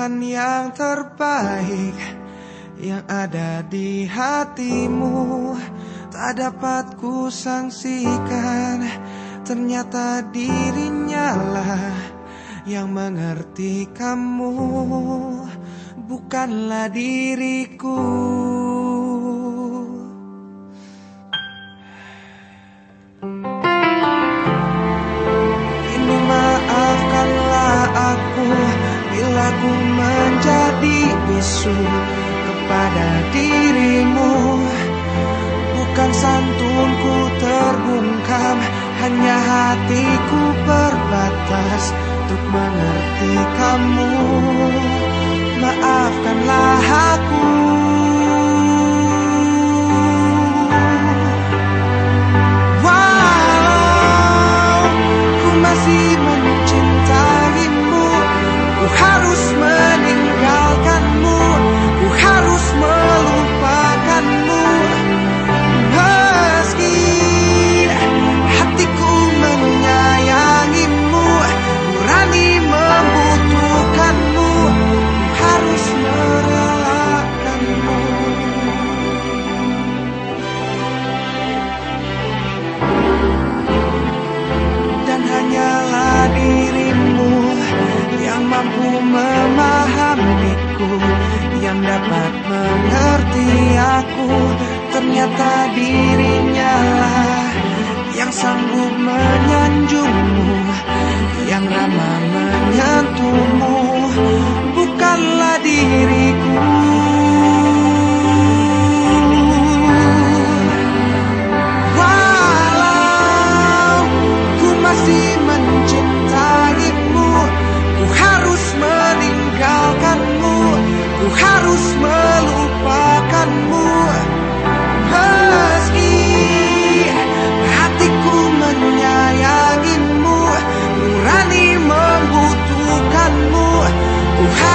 Maafkan yang terbaik yang ada di hatimu. Tak dapat ku sangsikan Ternyata dirinya lah yang mengerti kamu. Bukanlah diriku bisu kepada dirimu. Bukan santunku terbungkam Hanya hatiku berbatas Untuk mengerti kamu. Maafkanlah dapat mengerti aku. Ternyata dirinya lah yang sanggup menyanjungmu hi